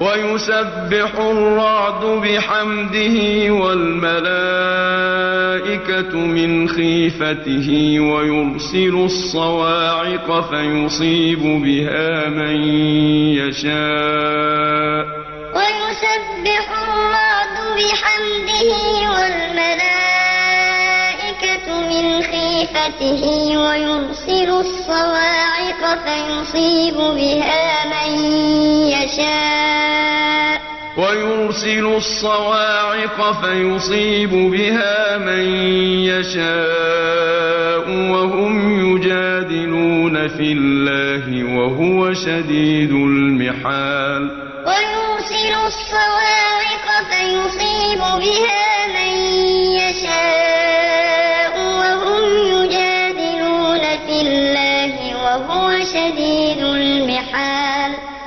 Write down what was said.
وَيُسَبِّحُ الرَّعْدُ بِحَمْدِهِ وَالْمَلَائِكَةُ مِنْ خِيفَتِهِ وَيُرْسِلُ الصَّوَاعِقَ فَيُصِيبُ بِهَا مَن يَشَاءُ ۖ. وَيُسَبِّحُ الرَّعْدُ بِحَمْدِهِ وَالْمَلَائِكَةُ مِنْ خِيفَتِهِ وَيُرْسِلُ الصَّوَاعِقَ فَيُصِيبُ بِهَا ويرسل الصواعق فيصيب بها من يشاء وهم يجادلون في الله وهو شديد المحال. ويرسل الصواعق فيصيب بها من يشاء وهم يجادلون في الله وهو شديد